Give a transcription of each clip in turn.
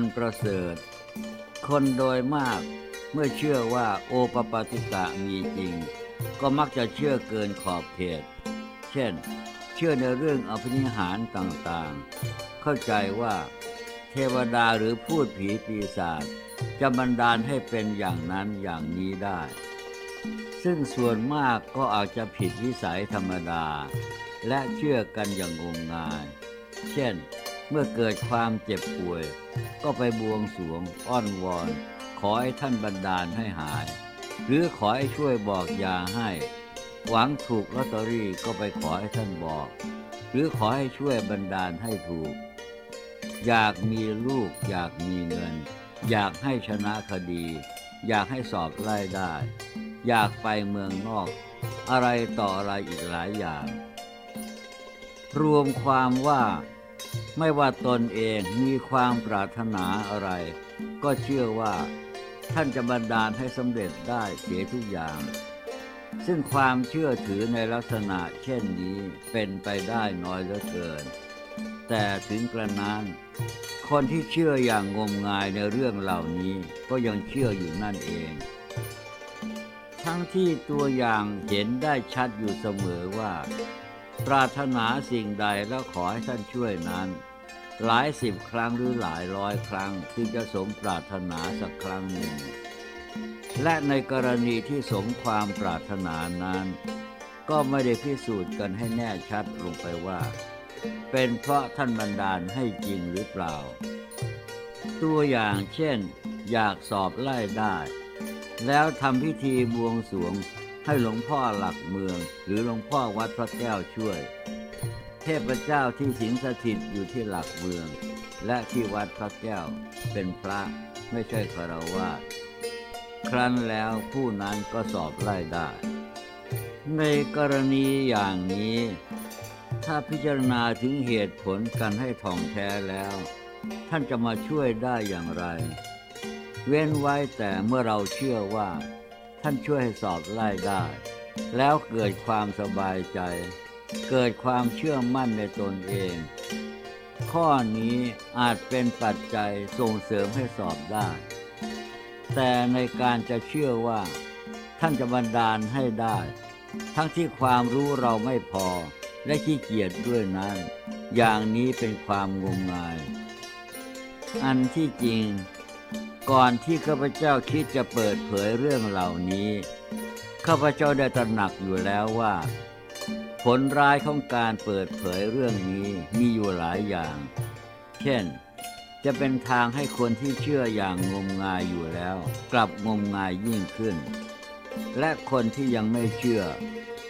อันประเสริฐ คนโดยมากเมื่อเชื่อว่าโอปปาติกะมีจริง ก็มักจะเชื่อเกินขอบเขต เช่น เชื่อในเรื่องอภินิหารต่างๆ เข้าใจว่า เทวดาหรือพูดผีปีศาจจะบันดาลให้เป็นอย่างนั้นอย่างนี้ได้ ซึ่งส่วนมากก็อาจจะผิดวิสัยธรรมดา และเชื่อกันอย่างงมงาย เช่น เมื่อเกิดความเจ็บป่วย ก็ไปบวงสรวงอ้อนวอน ขอให้ท่านบันดาลให้หาย หรือขอให้ช่วยบอกยาให้ หวังถูกลอตเตอรี่ก็ไปขอให้ท่านบอก หรือขอให้ช่วยบันดาลให้ถูก อยากมีลูก อยากมีเงิน อยากให้ชนะคดี อยากให้สอบไล่ได้ อยากไปเมืองนอก อะไรต่ออะไรอีกหลายอย่าง รวมความว่า ไม่ว่าตนเองมีความปรารถนาอะไร ก็เชื่อว่า ท่านจะบันดาลให้สำเร็จได้เสียทุกอย่าง ซึ่งความเชื่อถือในลักษณะเช่นนี้เป็นไปได้น้อยเหลือเกิน แต่ถึงกระนั้น คนที่เชื่ออย่างงมงายในเรื่องเหล่านี้ก็ยังเชื่ออยู่นั่นเอง ทั้งที่ตัวอย่างเห็นได้ชัดอยู่เสมอว่าปรารถนาสิ่งใดแล้วขอให้ท่านช่วยนั้น หลายสิบครั้งหรือหลายร้อยครั้งถึงจะสมปรารถนาสักครั้งหนึ่ง และในกรณีที่สมความปรารถนานั้น ก็ไม่ได้พิสูจน์กันให้แน่ชัดลงไปว่า เป็นเพราะท่านบันดาลให้จริงหรือเปล่า ตัวอย่างเช่น อยากสอบไล่ได้ แล้วทำพิธีบวงสรวงให้หลวงพ่อหลักเมือง หรือหลวงพ่อวัดพระแก้วช่วย ทพเจ้าที่สิงสถิตอยู่ที่หลักเมือง และที่วัดพระแก้วเป็นพระไม่ใช่คารวาสครั้นแล้วผู้นั้นก็สอบไล่ได้ ในกรณีอย่างนี้ ถ้าพิจารณาถึงเหตุผลกันให้ท่องแท้แล้ว ท่านจะมาช่วยได้อย่างไร เว้นไว้แต่เมื่อเราเชื่อว่า ท่านช่วยให้สอบไล่ได้ แล้วเกิดความสบายใจ เกิดความเชื่อมั่นในตนเอง ข้อนี้อาจเป็นปัจจัยส่งเสริมให้สอบได้ แต่ในการจะเชื่อว่า ท่านจะบันดาลให้ได้ ทั้งที่ความรู้เราไม่พอและขี้เกียจด้วยนั้น อย่างนี้เป็นความงมงาย อันที่จริง ก่อนที่ข้าพเจ้าคิดจะเปิดเผยเรื่องเหล่านี้ ข้าพเจ้าได้ตระหนักอยู่แล้วว่า ผลร้ายของการเปิดเผยเรื่องนี้มีอยู่หลายอย่าง เช่น จะเป็นทางให้คนที่เชื่ออย่างงมงายอยู่แล้ว กลับงมงายยิ่งขึ้น และคนที่ยังไม่เชื่อ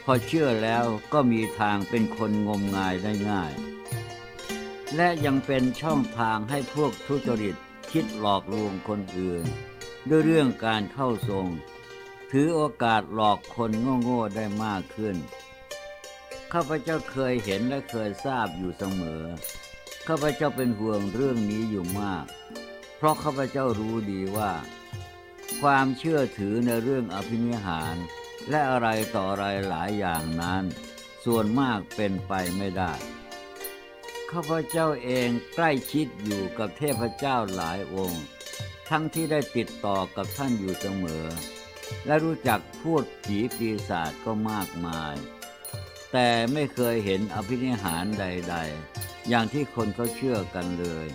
พอเชื่อแล้วก็มีทางเป็นคนงมงายได้ง่าย และยังเป็นช่องทางให้พวกทุจริตคิดหลอกลวงคนอื่น ด้วยเรื่องการเข้าทรง ถือโอกาสหลอกคนโง่ๆได้มากขึ้น ข้าพเจ้าเคยเห็นและเคยทราบอยู่เสมอ ข้าพเจ้าเป็นห่วงเรื่องนี้อยู่มาก เพราะข้าพเจ้ารู้ดีว่า ความเชื่อถือในเรื่องอภินิหาร และอะไรต่ออะไรหลายอย่างนั้น ส่วนมากเป็นไปไม่ได้ ข้าพเจ้าเองใกล้ชิดอยู่กับเทพเจ้าหลายองค์ ทั้งที่ได้ติดต่อกับท่านอยู่เสมอ และรู้จักพูดผีปีศาจก็มากมาย แต่ไม่เคยเห็นอภินิหารใด ๆ อย่างที่คนเขาเชื่อกันเลย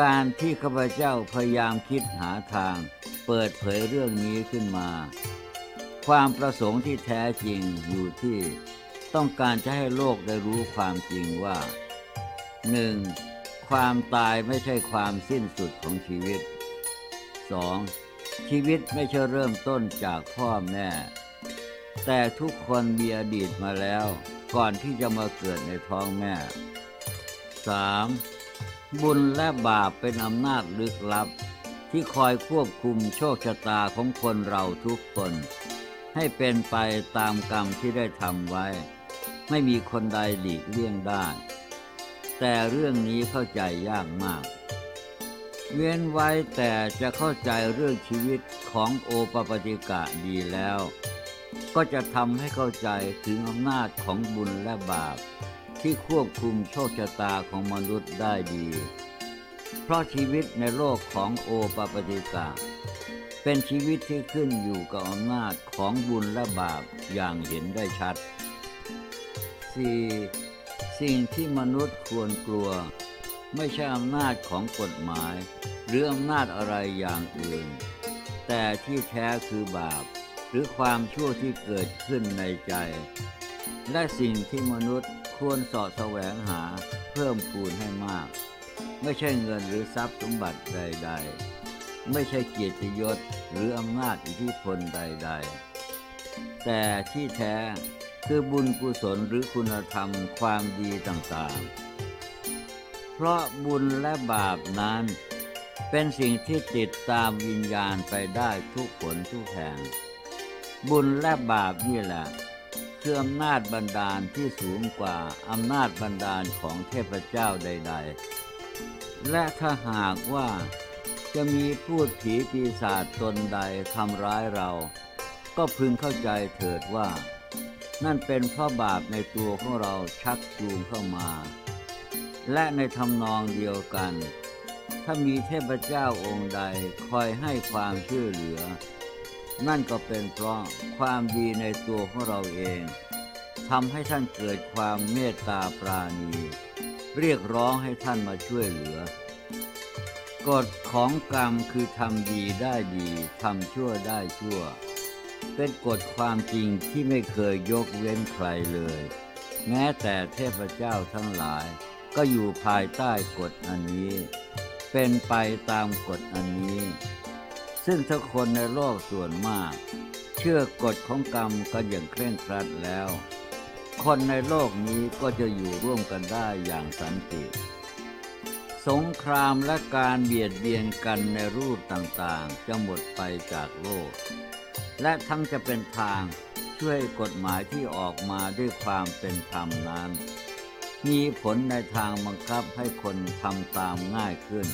การที่ข้าพเจ้าพยายามคิดหาทาง เปิดเผยเรื่องนี้ขึ้นมา ความประสงค์ที่แท้จริงอยู่ที่ต้องการจะให้โลกได้รู้ความจริงว่า 1. ความตายไม่ใช่ความสิ้นสุดของชีวิต 2. ชีวิตไม่ใช่เริ่มต้นจากพ่อแม่ แต่ทุกคนมีอดีตมาแล้ว ก่อนที่จะมาเกิดในท้องแม่ 3. บุญและบาปเป็นอำนาจลึกลับ ที่คอยควบคุมโชคชะตาของคนเราทุกคน ให้เป็นไปตามกรรมที่ได้ทำไว้ ไม่มีคนใดหลีกเลี่ยงได้ แต่เรื่องนี้เข้าใจยากมากเว้นไว้แต่จะเข้าใจเรื่องชีวิตของโอปปติกะดีแล้ว ก็จะทำให้เข้าใจถึงอำนาจของบุญและบาป ที่ควบคุมโชคชะตาของมนุษย์ได้ดี เพราะชีวิตในโลกของโอปปติกะ เป็นชีวิตที่ขึ้นอยู่กับอำนาจของบุญและบาปอย่างเห็นได้ชัด 4. สิ่งที่มนุษย์ควรกลัว ไม่ใช่อำนาจของกฎหมาย หรืออำนาจอะไรอย่างอื่น แต่ที่แท้คือบาป หรือความชั่วที่เกิดขึ้นในใจ และสิ่งที่มนุษย์ควรสาะแสวงหาเพิ่มพูนให้มาก ไม่ใช่เงินหรือทรัพย์สมบัติใด ๆ ไม่ใช่เกียรติยศหรืออำนาจอิทธิพลใด ๆ แต่ที่แท้คือบุญกุศลหรือคุณธรรมความดีต่างๆ เพราะบุญและบาปนั้นเป็นสิ่งที่ติดตามวิญญาณไปได้ทุกผลทุกแห่ง บุญและบาปนี่แหละคืออำนาจบันดาลที่สูงกว่าอำนาจบันดาลของเทพเจ้าใด ๆ และถ้าหากว่าจะมีพูดผีปีศาจตนใดทำร้ายเรา ก็พึงเข้าใจเถิดว่า นั่นเป็นเพราะบาปในตัวของเราชักจูงเข้ามา และในทำนองเดียวกัน ถ้ามีเทพเจ้าองค์ใดคอยให้ความช่วยเหลือ นั่นก็เป็นเพราะความดีในตัวของเราเองทำให้ท่านเกิดความเมตตาปราณี เรียกร้องให้ท่านมาช่วยเหลือ กฎของกรรมคือทำดีได้ดีทำชั่วได้ชั่ว เป็นกฎความจริงที่ไม่เคยยกเว้นใครเลย แม้แต่เทพเจ้าทั้งหลาย ก็อยู่ภายใต้กฎอันนี้ เป็นไปตามกฎอันนี้ ซึ่งถ้าคนในโลกส่วนมาก เชื่อกฎของกรรมกันอย่างเคร่งครัดแล้ว คนในโลกนี้ก็จะอยู่ร่วมกันได้อย่างสันติ สงครามและการเบียดเบียนกันในรูปต่างๆ จะหมดไปจากโลก และทั้งจะเป็นทางช่วยกฎหมายที่ออกมาด้วยความเป็นธรรมนั้น มีผลในทางบังคับให้คนทำตามง่ายขึ้น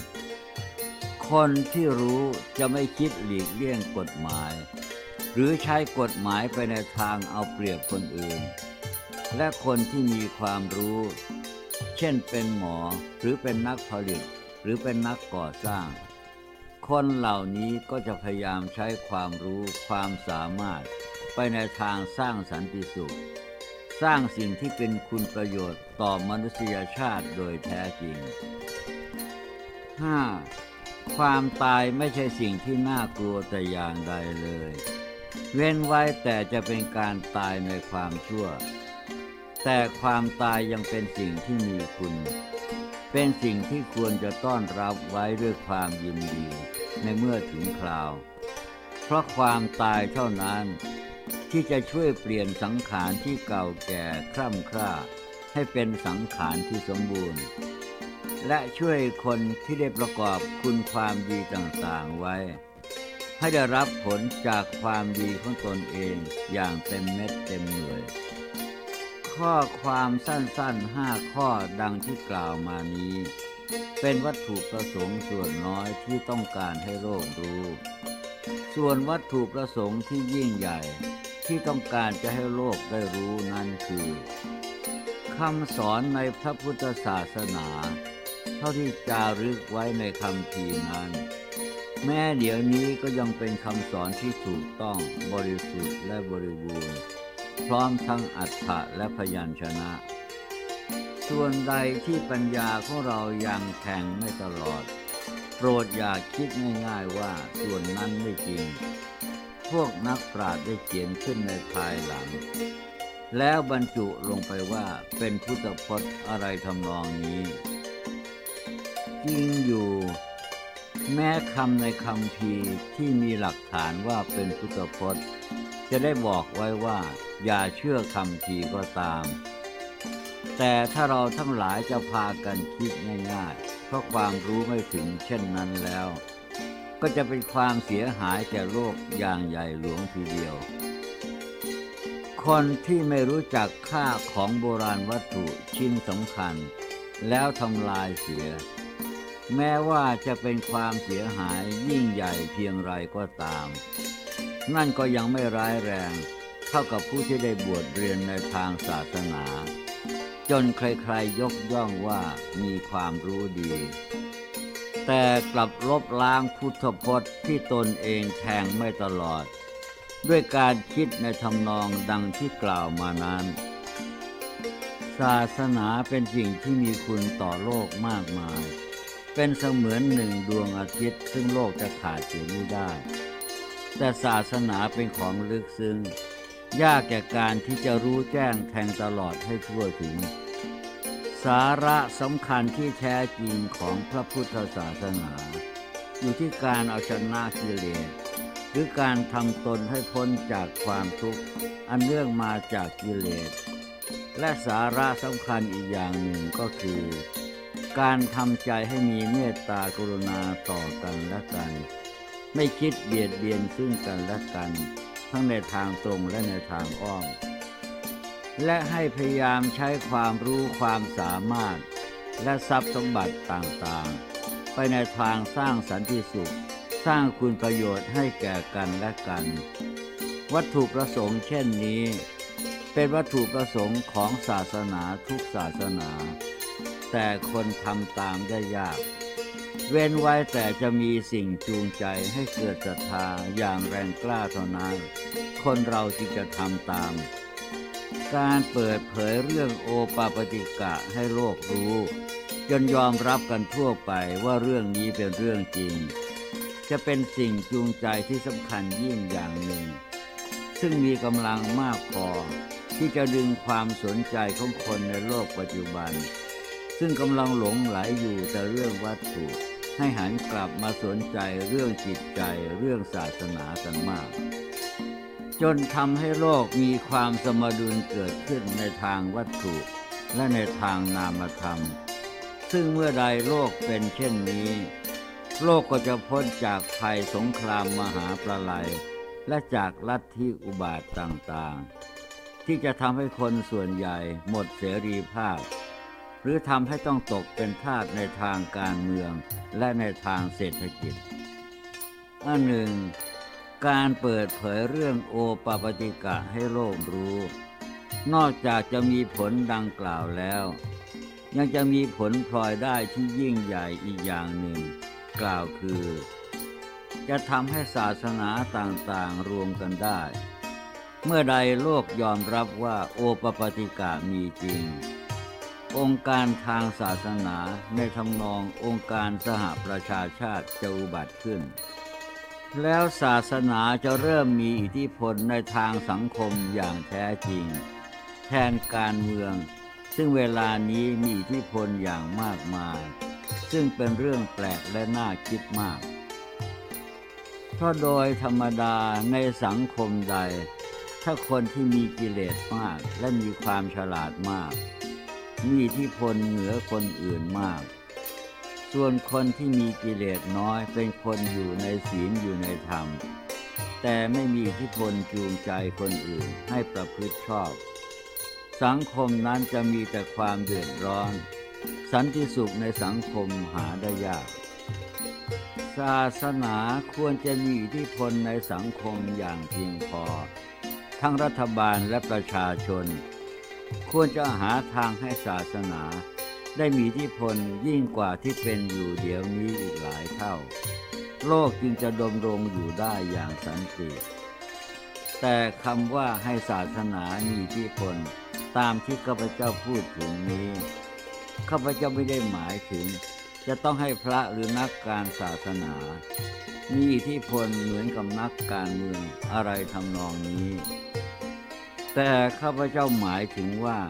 คนที่รู้จะไม่คิดหลีกเลี่ยงกฎหมาย หรือใช้กฎหมายไปในทางเอาเปรียบคนอื่น และคนที่มีความรู้ เช่นเป็นหมอหรือเป็นนักผลิต หรือเป็นนักก่อสร้าง คนเหล่านี้ก็จะพยายามใช้ความรู้ความสามารถ ไปในทางสร้างสันติสุข สร้างสิ่งที่เป็นคุณประโยชน์ต่อมนุษยชาติโดยแท้จริง 5. ความตายไม่ใช่สิ่งที่น่ากลัวแต่อย่างใดเลย เว้นไว้แต่จะเป็นการตายในความชั่ว แต่ความตายยังเป็นสิ่งที่มีคุณ เป็นสิ่งที่ควรจะต้อนรับไว้ด้วยความยินดีในเมื่อถึงคราว เพราะความตายเท่านั้น ที่จะช่วยเปลี่ยนสังขารที่เก่าแก่คร่ำคร่าให้เป็นสังขารที่สมบูรณ์ และช่วยคนที่ได้ประกอบคุณความดีต่างๆไว้ ให้ได้รับผลจากความดีของตนเองอย่างเต็มเม็ดเต็มหน่วย ข้อความสั้นๆห้าข้อดังที่กล่าวมานี้ เป็นวัตถุประสงค์ส่วนน้อยที่ต้องการให้โลกรู้ ส่วนวัตถุประสงค์ที่ยิ่งใหญ่ที่ต้องการจะให้โลกได้รู้นั้นคือคำสอนในพระพุทธศาสนา เท่าที่จารึกไว้ในคำพีนั้น แม้เดี๋ยวนี้ก็ยังเป็นคำสอนที่ถูกต้องบริสุทธิ์และบริบูรณ์ พร้อมทั้งอัฏฐะและพยัญชนะ ส่วนใดที่ปัญญาของเรายังแข่งไม่ตลอด โปรดอย่าคิดง่ายๆว่าส่วนนั้นไม่จริง พวกนักปราชญ์ได้เขียนขึ้นในภายหลัง แล้วบรรจุลงไปว่าเป็นพุทธพจน์อะไรทำนองนี้ จริงอยู่ แม้คำในคำพีที่มีหลักฐานว่าเป็นพุทธพจน์ จะได้บอกไว้ว่า อย่าเชื่อคำพีก็ตาม แต่ถ้าเราทั้งหลายจะพากันคิดง่ายๆ เพราะความรู้ไม่ถึงเช่นนั้นแล้ว ก็จะเป็นความเสียหายแก่โลกอย่างใหญ่หลวงทีเดียวคนที่ไม่รู้จักค่าของโบราณวัตถุชิ้นสำคัญ แล้วทำลายเสีย แม้ว่าจะเป็นความเสียหายยิ่งใหญ่เพียงไรก็ตาม นั่นก็ยังไม่ร้ายแรง เท่ากับผู้ที่ได้บวชเรียนในทางศาสนา จนใครๆยกย่องว่ามีความรู้ดี แต่กลับลบล้างพุทธพจน์ที่ตนเองแทงไม่ตลอด ด้วยการคิดในทำนองดังที่กล่าวมานั้น ศาสนาเป็นสิ่งที่มีคุณต่อโลกมากมาย เป็นเสมือนหนึ่งดวงอาทิตย์ซึ่งโลกจะขาดเสียไม่ได้ แต่ศาสนาเป็นของลึกซึ้งยากแก่การที่จะรู้แจ้งแทงตลอดให้ทั่วถึง สาระสำคัญที่แท้จริงของพระพุทธศาสนา อยู่ที่การเอาชนะกิเลสหรือการทำตนให้พ้นจากความทุกข์อันเนื่องมาจากกิเลส และสาระสำคัญอีกอย่างหนึ่งก็คือ การทำใจให้มีเมตตากรุณาต่อกันและกัน ไม่คิดเบียดเบียนซึ่งกันและกัน ทั้งในทางตรงและในทางอ้อม และให้พยายามใช้ความรู้ความสามารถ และทรัพย์สมบัติต่างๆ ไปในทางสร้างสันติสุข สร้างคุณประโยชน์ให้แก่กันและกัน วัตถุประสงค์เช่นนี้ เป็นวัตถุประสงค์ของศาสนาทุกศาสนา แต่คนทำตามได้ยาก เว้นไว้แต่จะมีสิ่งจูงใจให้เกิดศรัทธาอย่างแรงกล้าเท่านั้น คนเราจึงจะทำตาม การเปิดเผยเรื่องโอปาปติกะให้โลกรู้ จนยอมรับกันทั่วไปว่าเรื่องนี้เป็นเรื่องจริง จะเป็นสิ่งจูงใจที่สำคัญยิ่งอย่างหนึ่ง ซึ่งมีกำลังมากพอที่จะดึงความสนใจของคนในโลกปัจจุบัน ซึ่งกำลังหลงไหลอยู่แต่เรื่องวัตถุ ให้หันกลับมาสนใจเรื่องจิตใจเรื่องศาสนากันมาก จนทำให้โลกมีความสมดุลเกิดขึ้นในทางวัตถุ และในทางนามธรรม ซึ่งเมื่อใดโลกเป็นเช่นนี้ โลกก็จะพ้นจากภัยสงครามมหาประลัย และจากลัทธิอุบาทต่างๆ ที่จะทำให้คนส่วนใหญ่หมดเสรีภาพ หรือทำให้ต้องตกเป็นทาสในทางการเมืองและในทางเศรษฐกิจ อันหนึ่ง การเปิดเผยเรื่องโอปปติกะให้โลกรู้ นอกจากจะมีผลดังกล่าวแล้ว ยังจะมีผลพลอยได้ที่ยิ่งใหญ่อีกอย่างหนึ่ง กล่าวคือ จะทำให้ศาสนาต่างๆรวมกันได้ เมื่อใดโลกยอมรับว่าโอปปติกะมีจริง องค์การทางศาสนาในทำนององค์การสหประชาชาติจะอุบัติขึ้น แล้วศาสนาจะเริ่มมีอิทธิพลในทางสังคมอย่างแท้จริง แทนการเมือง ซึ่งเวลานี้มีอิทธิพลอย่างมากมาย ซึ่งเป็นเรื่องแปลกและน่าคิดมากเพราะโดยธรรมดาในสังคมใด ถ้าคนที่มีกิเลสมากและมีความฉลาดมาก มีอิทธิพลเหนือคนอื่นมาก ส่วนคนที่มีกิเลสน้อยเป็นคนอยู่ในศีลอยู่ในธรรม แต่ไม่มีอิทธิพลจูงใจคนอื่นให้ประพฤติชอบ สังคมนั้นจะมีแต่ความเดือดร้อน สันติสุขในสังคมหาได้ยากศาสนาควรจะมีอิทธิพลในสังคมอย่างเพียงพอ ทั้งรัฐบาลและประชาชน ควรจะหาทางให้ศาสนา ได้มีทธิพลยิ่งกว่าที่เป็นอยู่เดี๋ยวนี้อีกหลายเท่า โลกจึงจะดำรงอยู่ได้อย่างสันติ แต่คำว่าให้ศาสนามีทธิพลตามที่ข้าพเจ้าพูดถึงนี้ข้าพเจ้าไม่ได้หมายถึง จะต้องให้พระหรือนักการศาสนามีอิทธิพลเหมือนกับนักการเมืองอะไรทำนองนี้ แต่ข้าพเจ้าหมายถึงว่า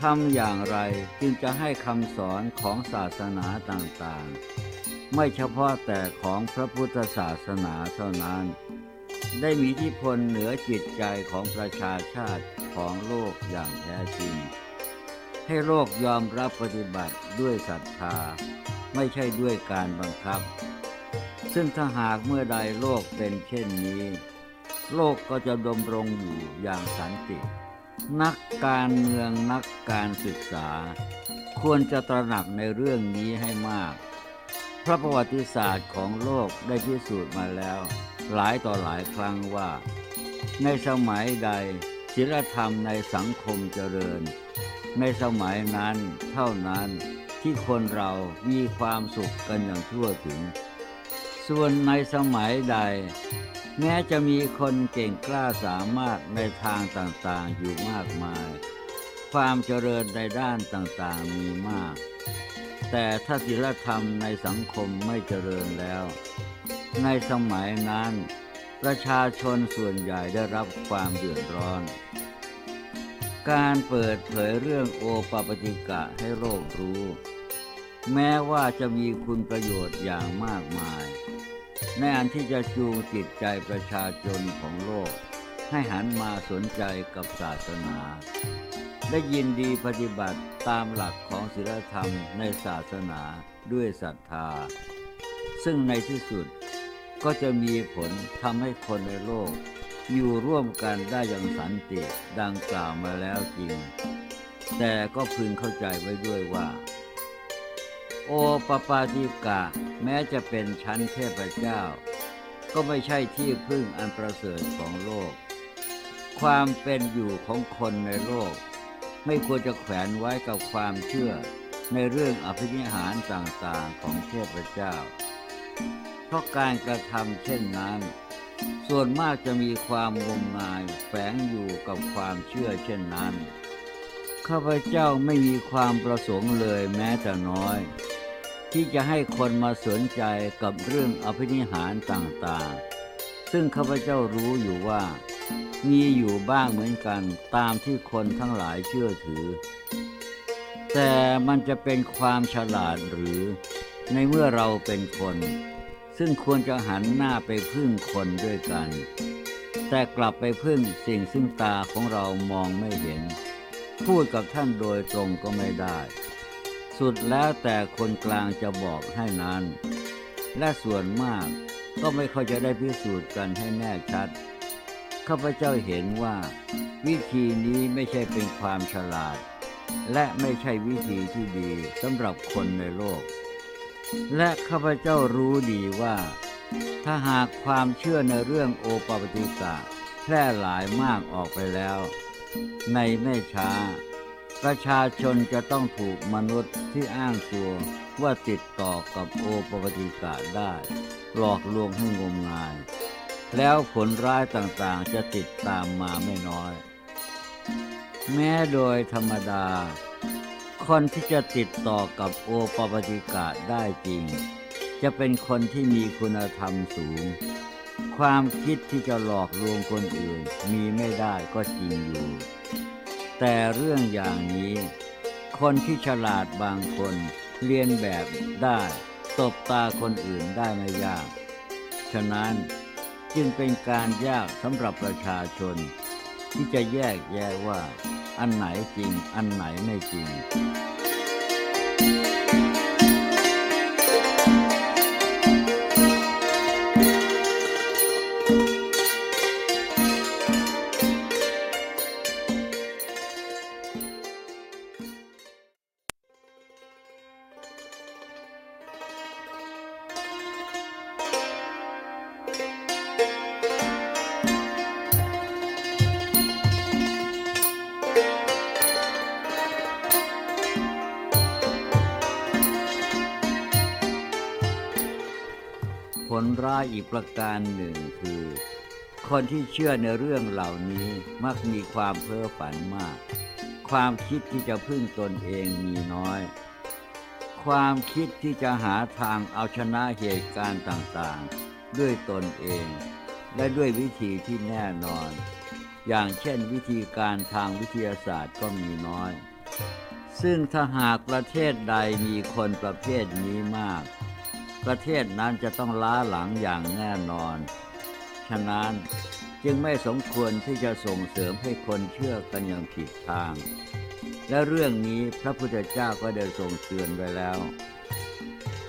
ทำอย่างไรจึงจะให้คำสอนของศาสนาต่างๆ ไม่เฉพาะแต่ของพระพุทธศาสนาเท่านั้น ได้มีทธิพลเหนือจิตใจของประชาชาติของโลกอย่างแท้จริง ให้โลกยอมรับปฏิบัติด้วยศรัทธา ไม่ใช่ด้วยการบังคับ ซึ่งถ้าหากเมื่อใดโลกเป็นเช่นนี้ โลกก็จะดำรงอยู่อย่างสันติ นักการเมืองนักการศึกษา ควรจะตระหนักในเรื่องนี้ให้มากเพราะประวัติศาสตร์ของโลกได้พิสูจน์มาแล้ว หลายต่อหลายครั้งว่า ในสมัยใดศีลธรรมในสังคมเจริญ ในสมัยนั้นเท่านั้นที่คนเรามีความสุขกันอย่างทั่วถึง ส่วนในสมัยใด แม้จะมีคนเก่งกล้าสามารถในทางต่างๆอยู่มากมาย ความเจริญในด้านต่างๆมีมาก แต่ถ้าศีลธรรมในสังคมไม่เจริญแล้ว ในสมัยนั้น ประชาชนส่วนใหญ่ได้รับความเดือดร้อนการเปิดเผยเรื่องโอปปติกะให้โลกรู้ แม้ว่าจะมีคุณประโยชน์อย่างมากมาย ในอันที่จะจูงจิตใจประชาชนของโลก ให้หันมาสนใจกับศาสนาได้ยินดีปฏิบัติตามหลักของศีลธรรมในศาสนาด้วยศรัทธา ซึ่งในที่สุดก็จะมีผลทำให้คนในโลก อยู่ร่วมกันได้อย่างสันติดังกล่าวมาแล้วจริง แต่ก็พึงเข้าใจไว้ด้วยว่า โอปปาติกะ แม้จะเป็นชั้นเทพเจ้า ก็ไม่ใช่ที่พึ่งอันประเสริฐของโลก ความเป็นอยู่ของคนในโลก ไม่ควรจะแขวนไว้กับความเชื่อในเรื่องอภินิหารต่างๆของเทพเจ้า เพราะการกระทำเช่นนั้น ส่วนมากจะมีความงมงายแฝงอยู่กับความเชื่อเช่นนั้น ข้าพเจ้าไม่มีความประสงค์เลยแม้แต่น้อย ที่จะให้คนมาสนใจกับเรื่องอภินิหารต่างๆ ซึ่งข้าพเจ้ารู้อยู่ว่า มีอยู่บ้างเหมือนกันตามที่คนทั้งหลายเชื่อถือ แต่มันจะเป็นความฉลาดหรือในเมื่อเราเป็นคน ซึ่งควรจะหันหน้าไปพึ่งคนด้วยกัน แต่กลับไปพึ่งสิ่งซึ่งตาของเรามองไม่เห็น พูดกับท่านโดยตรงก็ไม่ได้ สุดแล้วแต่คนกลางจะบอกให้นั้น และส่วนมากก็ไม่ค่อยจะได้พิสูจน์กันให้แน่ชัด ข้าพเจ้าเห็นว่า วิธีนี้ไม่ใช่เป็นความฉลาด และไม่ใช่วิธีที่ดีสำหรับคนในโลก และข้าพเจ้ารู้ดีว่า ถ้าหากความเชื่อในเรื่องโอปปติกะแพร่หลายมากออกไปแล้ว ในไม่ช้า ประชาชนจะต้องถูกมนุษย์ที่อ้างตัวว่าติดต่อกับโอปปติกะได้ หลอกลวงให้งมงาย แล้วผลร้ายต่างๆจะติดตามมาไม่น้อย แม้โดยธรรมดา คนที่จะติดต่อกับโอปปติกะได้จริง จะเป็นคนที่มีคุณธรรมสูง ความคิดที่จะหลอกลวงคนอื่นมีไม่ได้ก็จริงอยู่ แต่เรื่องอย่างนี้ คนที่ฉลาดบางคนเรียนแบบได้ ตบตาคนอื่นได้ไม่ยาก ฉะนั้นจึงเป็นการยากสำหรับประชาชน ที่จะแยกแยะว่า อันไหนจริง อันไหนไม่จริง อีกประการหนึ่งคือ คนที่เชื่อในเรื่องเหล่านี้มักมีความเพ้อฝันมาก ความคิดที่จะพึ่งตนเองมีน้อย ความคิดที่จะหาทางเอาชนะเหตุการณ์ต่างๆ ด้วยตนเอง และด้วยวิธีที่แน่นอน อย่างเช่นวิธีการทางวิทยาศาสตร์ก็มีน้อย ซึ่งถ้าหากประเทศใดมีคนประเภทนี้มาก ประเทศนั้นจะต้องล้าหลังอย่างแน่นอน ฉะนั้นจึงไม่สมควรที่จะส่งเสริมให้คนเชื่อกันอย่างผิดทาง และเรื่องนี้พระพุทธเจ้าก็ได้ทรงเตือนไว้แล้ว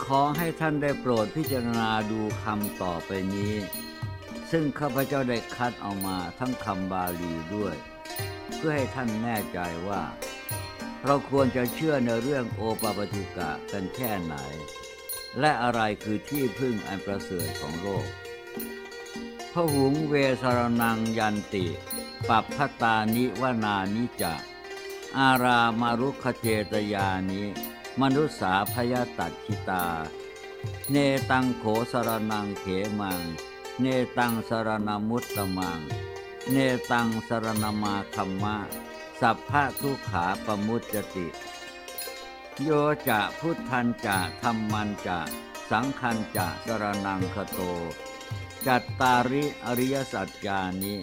ขอให้ท่านได้โปรดพิจารณาดูคำต่อไปนี้ ซึ่งข้าพเจ้าได้คัดเอามาทั้งคำบาลีด้วย เพื่อให้ท่านแน่ใจว่า เราควรจะเชื่อในเรื่องโอปปาติกะกันแค่ไหน และอะไรคือที่พึ่งอันประเสริฐของโลกพหุงเวสรนังยันติ ปัปพตานิวนานิจะ อารามารุคเทตยานิ มนุษสาพยตัดชิตา เนตังโขสรนังเขมัง เนตังสรณมุตตมัง เนตังสรณมาคัมมะ สัพพะทุขาปมุจจติ โยจะพุทธันจะธรรมันจะสังคันจะสรนังคโต จัตตาริอริยสัจจานิ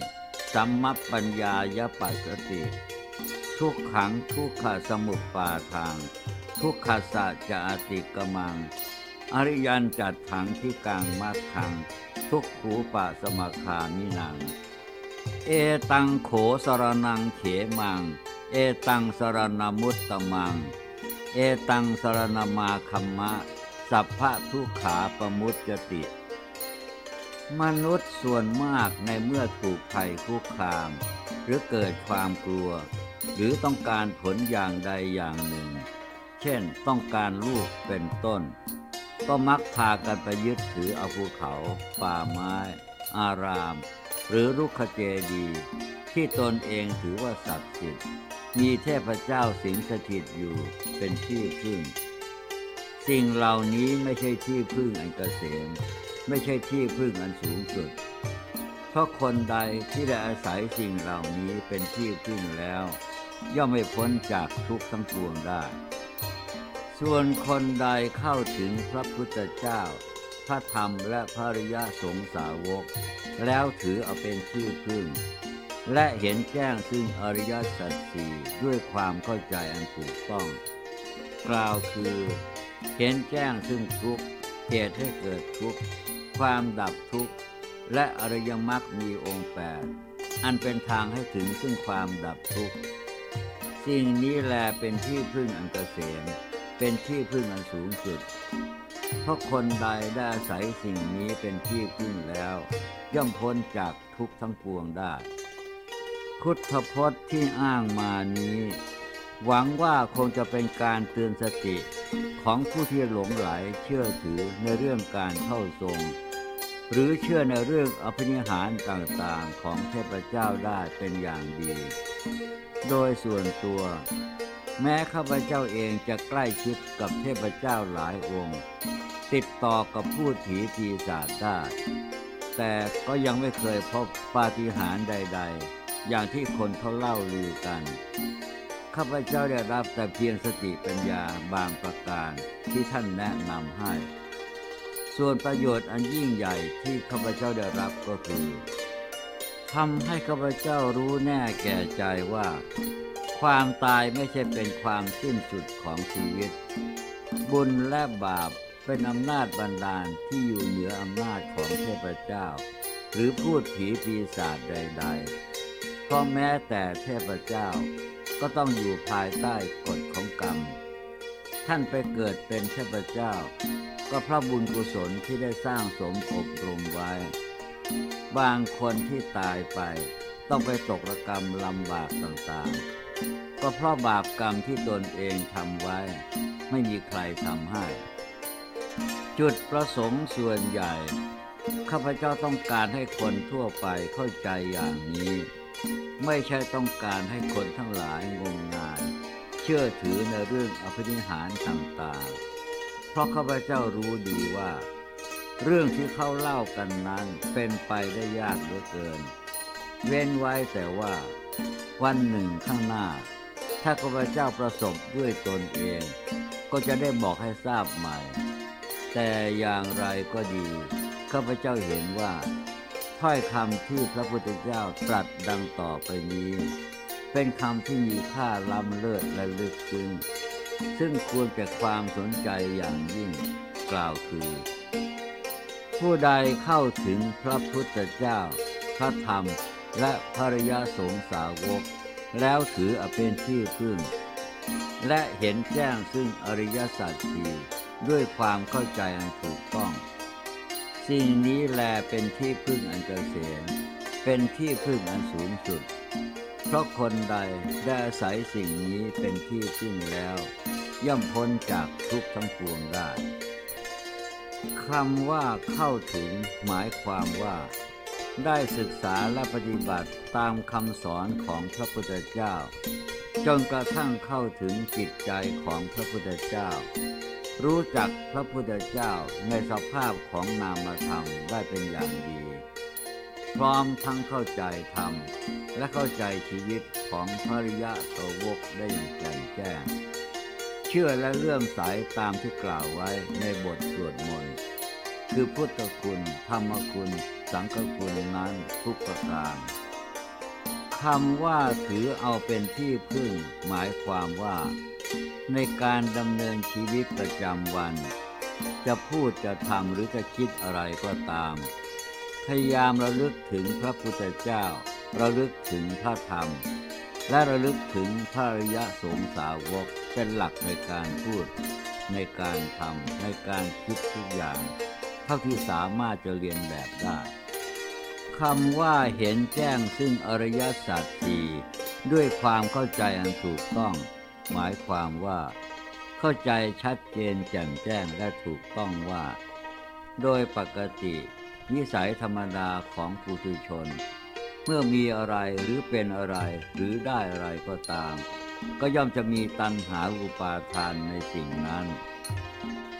สัมมัปปัญญายปัสสติ ทุกขังทุกขสมุปปาทาง ทุกขสัจะอติกมัง อริยันจัดถังที่กลางมักขัง ทุกขูปะสมคามินัง เอตังโขสรนังเขมัง เอตังสรณมุตตมัง เอตังสรณมาคัมมะ สัพพะทุขาปมุจจติ มนุษย์ส่วนมากในเมื่อถูกภัยคุกคาม หรือเกิดความกลัว หรือต้องการผลอย่างใดอย่างหนึ่ง เช่นต้องการลูกเป็นต้น ก็มักพากันไปยึดถือเอาภูเขา ป่าไม้ อาราม หรือรุกขเจดี ที่ตนเองถือว่าศักดิ์สิทธิ์ มีเทพเจ้าสิงสถิตอยู่เป็นที่พึ่ง สิ่งเหล่านี้ไม่ใช่ที่พึ่งอันเกษม ไม่ใช่ที่พึ่งอันสูงสุด เพราะคนใดที่ได้อาศัยสิ่งเหล่านี้เป็นที่พึ่งแล้ว ย่อมไม่พ้นจากทุกข์ทั้งปวงได้ ส่วนคนใดเข้าถึงพระพุทธเจ้า พระธรรมและพระริยสงสาวก แล้วถือเอาเป็นที่พึ่ง และเห็นแจ้งซึ่งอริยสัจสี่ด้วยความเข้าใจอันถูกต้อง กล่าวคือ เห็นแจ้งซึ่งทุกข์เหตุให้เกิดทุกข์ความดับทุกข์และอริยมรรคมีองค์แปดอันเป็นทางให้ถึงซึ่งความดับทุกข์สิ่งนี้แลเป็นที่พึ่งอันเกษมเป็นที่พึ่งอันสูงสุด เพราะคนใดได้อาศัยสิ่งนี้เป็นที่พึ่งแล้ว ย่อมพ้นจากทุกข์ทั้งปวงได้ พุทธพจน์ที่อ้างมานี้ หวังว่าคงจะเป็นการเตือนสติของผู้ที่หลงไหลเชื่อถือในเรื่องการเข้าทรง หรือเชื่อในเรื่องอภินิหารต่างๆของเทพเจ้าได้เป็นอย่างดี โดยส่วนตัว แม้ข้าพเจ้าเองจะใกล้ชิดกับเทพเจ้าหลายองค์ ติดต่อกับผู้ผีปีศาจได้แต่ก็ยังไม่เคยพบปาฏิหาริย์ใด ๆ อย่างที่คนเขาเล่าลือกัน ข้าพเจ้าได้รับแต่เพียงสติปัญญาบางประการที่ท่านแนะนำให้ ส่วนประโยชน์อันยิ่งใหญ่ที่ข้าพเจ้าได้รับก็คือทำให้ข้าพเจ้ารู้แน่แก่ใจว่า ความตายไม่ใช่เป็นความสิ้นสุดของชีวิต บุญและบาปเป็นอำนาจบันดาลที่อยู่เหนืออำนาจของเทพเจ้า หรือพูดผีปีศาจใด ๆ เพราะแม้แต่เทพเจ้าก็ต้องอยู่ภายใต้กฎของกรรม ท่านไปเกิดเป็นเทพเจ้า ก็เพราะบุญกุศลที่ได้สร้างสมอบรมไว้ บางคนที่ตายไปต้องไปตกรกรรมลำบากต่างๆ ก็เพราะบาปกรรมที่ตนเองทำไว้ ไม่มีใครทำให้ จุดประสงค์ส่วนใหญ่ ข้าพเจ้าต้องการให้คนทั่วไปเข้าใจอย่างนี้ ไม่ใช่ต้องการให้คนทั้งหลายงมงาย เชื่อถือในเรื่องอภินิหารต่างๆ เพราะข้าพเจ้ารู้ดีว่า เรื่องที่เขาเล่ากันนั้นเป็นไปได้ยากเหลือเกิน เว้นไว้แต่ว่า วันหนึ่งข้างหน้า ถ้าข้าพเจ้าประสบด้วยตนเอง ก็จะได้บอกให้ทราบใหม่ แต่อย่างไรก็ดีข้าพเจ้าเห็นว่า ถ้อยคำที่พระพุทธเจ้าตรัสดังต่อไปนี้ เป็นคำที่มีค่าล้ำเลิศและลึกซึ้งซึ่งควรแก่ความสนใจอย่างยิ่งกล่าวคือ ผู้ใดเข้าถึงพระพุทธเจ้า พระธรรมและภริยสงสาวก แล้วถือเป็นที่พึ่ง และเห็นแจ้งซึ่งอริยสัจสี่ด้วยความเข้าใจอันถูกต้อง สิ่งนี้แลเป็นที่พึ่งอันเกษมเป็นที่พึ่งอันสูงสุด เพราะคนใดได้อาศัยสิ่งนี้เป็นที่พึ่งแล้ว ย่อมพ้นจากทุกข์ทั้งปวงได้คำว่าเข้าถึงหมายความว่า ได้ศึกษาและปฏิบัติตามคำสอนของพระพุทธเจ้า จนกระทั่งเข้าถึงจิตใจของพระพุทธเจ้า รู้จักพระพุทธเจ้าในสภาพของนามธรรมได้เป็นอย่างดี พร้อมทั้งเข้าใจธรรม และเข้าใจชีวิตของภริยะสาวกได้อย่างแจ่มแจ้ง เชื่อและเลื่อมใสตามที่กล่าวไว้ในบทสวดมนต์คือพุทธคุณธรรมคุณ สังฆคุณนั้นทุกประการคำว่าถือเอาเป็นที่พึ่งหมายความว่า ในการดำเนินชีวิตประจำวัน จะพูดจะทำหรือจะคิดอะไรก็ตาม พยายามระลึกถึงพระพุทธเจ้า ระลึกถึงพระธรรม และระลึกถึงพระอริยสงสาวกเป็นหลักในการพูด ในการทำในการคิดทุกอย่างเท่าที่สามารถจะเรียนแบบได้คำว่าเห็นแจ้งซึ่งอริยสัจสี่ด้วยความเข้าใจอันถูกต้อง หมายความว่า เข้าใจชัดเจนแจ่มแจ้งและถูกต้องว่า โดยปกติ นิสัยธรรมดาของปุถุชน เมื่อมีอะไรหรือเป็นอะไรหรือได้อะไรก็ตาม ก็ย่อมจะมีตัณหาอุปาทานในสิ่งนั้น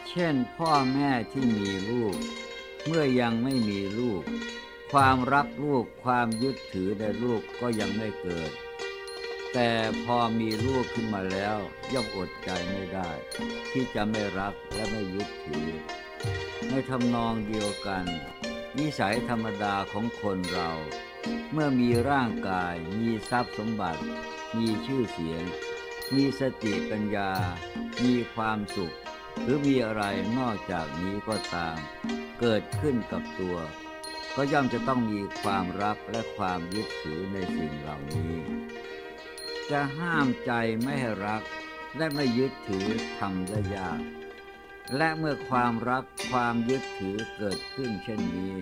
เช่นพ่อแม่ที่มีลูก เมื่อยังไม่มีลูก ความรักลูกความยึดถือในลูกก็ยังไม่เกิด แต่พอมีลูกขึ้นมาแล้ว ย่อมอดใจไม่ได้ ที่จะไม่รักและไม่ยึดถือ ในทำนองเดียวกัน นิสัยธรรมดาของคนเรา เมื่อมีร่างกาย มีทรัพย์สมบัติ มีชื่อเสียง มีสติปัญญา มีความสุข หรือมีอะไรนอกจากนี้ก็ตาม เกิดขึ้นกับตัว ก็ย่อมจะต้องมีความรักและความยึดถือในสิ่งเหล่านี้ จะห้ามใจไม่ให้รัก และไม่ยึดถือทำได้ยาก และเมื่อความรักความยึดถือเกิดขึ้นเช่นนี้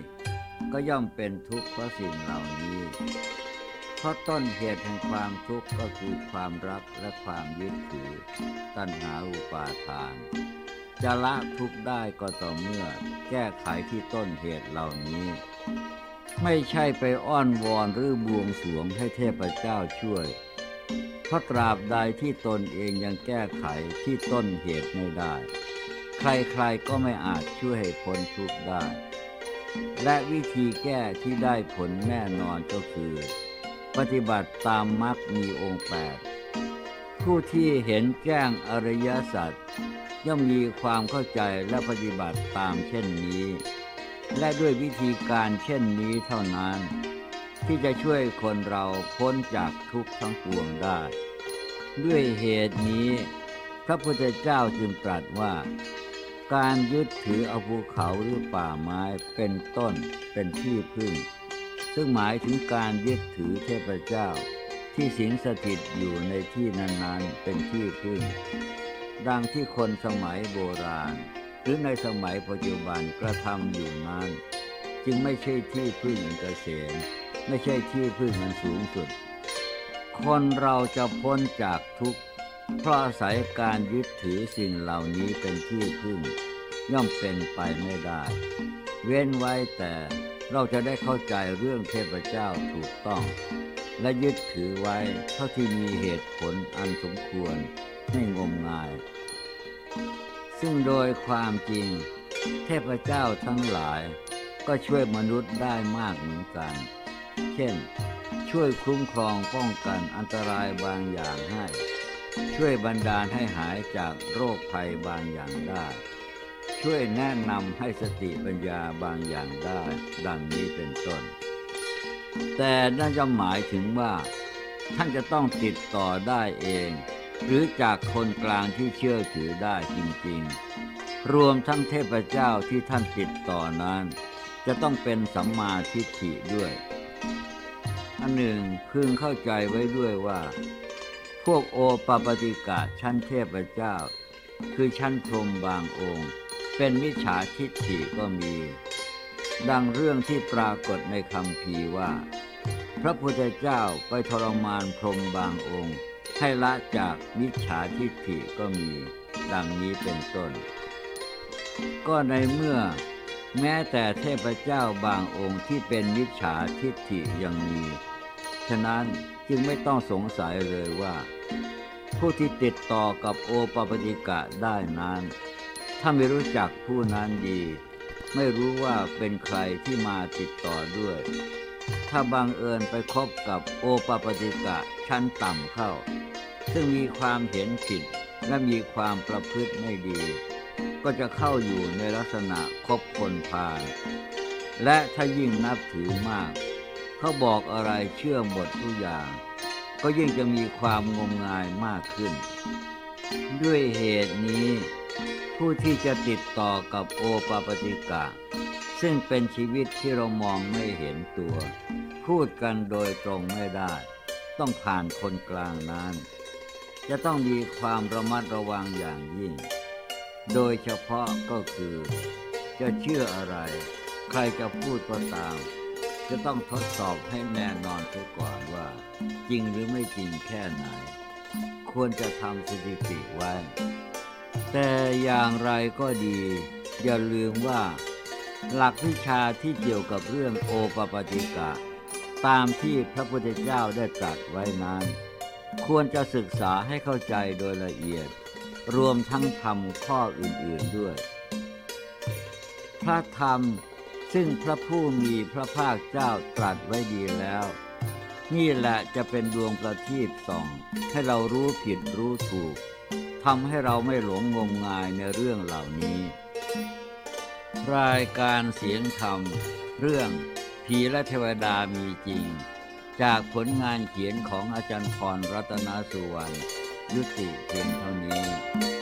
ก็ย่อมเป็นทุกข์เพราะสิ่งเหล่านี้ เพราะต้นเหตุแห่งความทุกข์ก็คือความรักและความยึดถือ ตัณหาอุปาทาน จะละทุกข์ได้ก็ต่อเมื่อแก้ไขที่ต้นเหตุเหล่านี้ไม่ใช่ไปอ้อนวอนหรือบวงสรวงให้เทพเจ้าช่วย เพราะตราบใดที่ตนเองยังแก้ไขที่ต้นเหตุไม่ได้ ใครๆก็ไม่อาจช่วยให้พ้นทุกข์ได้ และวิธีแก้ที่ได้ผลแน่นอนก็คือ ปฏิบัติตามมรรคมีองค์แปดผู้ที่เห็นแจ้งอริยสัจย่อมมีความเข้าใจและปฏิบัติตามเช่นนี้ และด้วยวิธีการเช่นนี้เท่านั้น ที่จะช่วยคนเราพ้นจากทุกข์ทั้งปวงได้ ด้วยเหตุนี้ พระพุทธเจ้าจึงตรัสว่า การยึดถือเอาภูเขาหรือป่าไม้เป็นต้นเป็นที่พึ่ง ซึ่งหมายถึงการยึดถือเทพเจ้า ที่สิงสถิตอยู่ในที่นั้นๆเป็นที่พึ่ง ดังที่คนสมัยโบราณ หรือในสมัยปัจจุบันกระทำอยู่นั้น จึงไม่ใช่ที่พึ่งอันเกษม ไม่ใช่ที่พึ่งอันสูงสุด คนเราจะพ้นจากทุกข์เพราะอาศัยการยึดถือสิ่งเหล่านี้เป็นที่พึ่ง ย่อมเป็นไปไม่ได้ เว้นไว้แต่เราจะได้เข้าใจเรื่องเทพเจ้าถูกต้อง และยึดถือไว้เท่าที่มีเหตุผลอันสมควรไม่งมงาย ซึ่งโดยความจริง เทพเจ้าทั้งหลายก็ช่วยมนุษย์ได้มากเหมือนกัน เช่น ช่วยคุ้มครองป้องกันอันตรายบางอย่างให้ ช่วยบรรดาลให้หายจากโรคภัยบางอย่างได้ ช่วยแนะนำให้สติปัญญาบางอย่างได้ ดังนี้เป็นต้น แต่นั่นจะหมายถึงว่า ท่านจะต้องติดต่อได้เอง หรือจากคนกลางที่เชื่อถือได้จริงๆ รวมทั้งเทพเจ้าที่ท่านติดต่อนั้นจะต้องเป็นสัมมาทิฏฐิด้วย อันหนึ่งพึงเข้าใจไว้ด้วยว่า พวกโอปปติกะชั้นเทพเจ้า คือชั้นพรมบางองค์ เป็นมิจฉาทิฏฐิก็มี ดังเรื่องที่ปรากฏในคำพีว่า พระพุทธเจ้าไปทรมานพรมบางองค์ ให้ละจากมิจฉาทิฏฐิก็มี ดังนี้เป็นต้น ก็ในเมื่อแม้แต่เทพเจ้าบางองค์ที่เป็นมิจฉาทิฏฐิยังมี ฉะนั้นจึงไม่ต้องสงสัยเลยว่า ผู้ที่ติดต่อกับโอปปติกะได้นั้น ถ้าไม่รู้จักผู้นั้นดี ไม่รู้ว่าเป็นใครที่มาติดต่อด้วย ถ้าบังเอิญไปคบกับโอปปติกะชั้นต่ำเข้า ซึ่งมีความเห็นผิดและมีความประพฤติไม่ดี ก็จะเข้าอยู่ในลักษณะคบคนพาลและถ้ายิ่งนับถือมาก เขาบอกอะไรเชื่อหมดทุกอย่าง ก็ยิ่งจะมีความงมงายมากขึ้น ด้วยเหตุนี้ ผู้ที่จะติดต่อกับโอปปติกะ ซึ่งเป็นชีวิตที่เรามองไม่เห็นตัว พูดกันโดยตรงไม่ได้ ต้องผ่านคนกลางนั้น จะต้องมีความระมัดระวังอย่างยิ่ง โดยเฉพาะก็คือ จะเชื่ออะไร ใครจะพูดก็ตาม จะต้องทดสอบให้แน่นอนเสียก่อนว่า จริงหรือไม่จริงแค่ไหน ควรจะทำสถิติไว้ แต่อย่างไรก็ดี อย่าลืมว่า หลักวิชาที่เกี่ยวกับเรื่องโอปปติกะ ตามที่พระพุทธเจ้าได้ตรัสไว้นั้น ควรจะศึกษาให้เข้าใจโดยละเอียด รวมทั้งทำข้ออื่นๆด้วย พระธรรม ซึ่งพระผู้มีพระภาคเจ้าตรัสไว้ดีแล้ว นี่แหละจะเป็นดวงประทีปส่อง ให้เรารู้ผิดรู้ถูกทำให้เราไม่หลงงมงายในเรื่องเหล่านี้ รายการเสียงธรรม เรื่องผีและเทวดามีจริง จากผลงานเขียนของอาจารย์พรรัตนสุวรรณยุติเพียงเท่านี้